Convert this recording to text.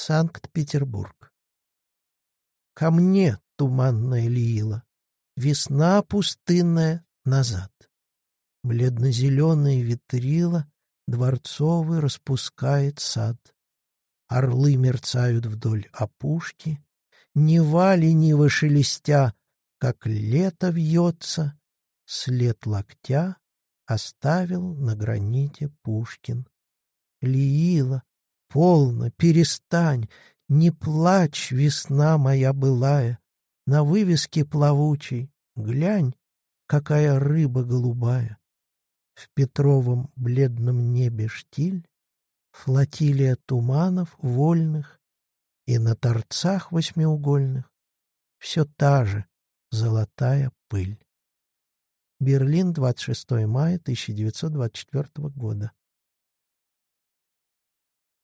Санкт-Петербург. Ко мне, туманная Лиила, весна пустынная назад. Бледно-зеленые ветрила дворцовый распускает сад. Орлы мерцают вдоль опушки, Нева лениво шелестя, как лето вьется, След локтя оставил на граните Пушкин. Лиила, полно, перестань, не плачь, весна моя былая, На вывеске плавучей глянь, какая рыба голубая. В Петровом бледном небе штиль, Флотилия туманов вольных, И на торцах восьмиугольных Все та же золотая пыль. Берлин, 26 мая 1924 года.